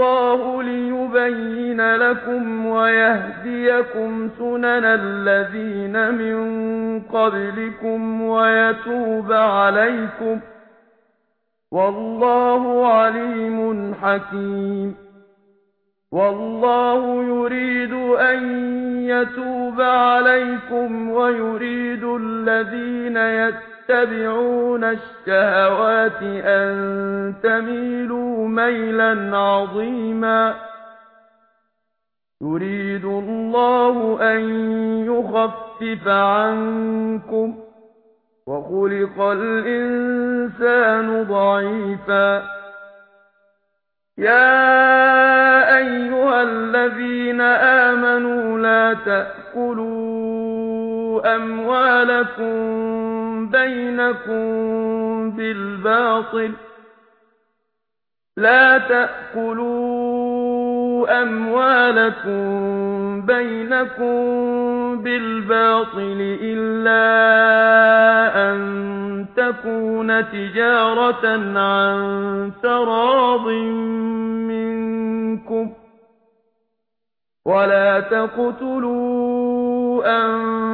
اللَّهُ لِيُبَيِّنَ لَكُمْ وَيَهْدِيَكُمْ سُنَنَ الَّذِينَ مِن قَبْلِكُمْ وَيَتُوبَ عَلَيْكُمْ وَاللَّهُ عَلِيمٌ حَكِيمٌ وَاللَّهُ يُرِيدُ أَن يَتُوبَ عَلَيْكُمْ وَيُرِيدُ الَّذِينَ يَتَّقُونَ تتبعون الشهوات أن تميلوا ميلا عظيما. يريد الله أن يخفف عنكم وخلق الإنسان ضعيفا. يا أيها الذين آمنوا لا تَأْكُلُوا أموالكم بينكم بالباطل. لا تأكلوا أموالكم بينكم بالباطل إلا أن تكون تجارة عن تراض منكم. ولا تقتلوا أنفسكم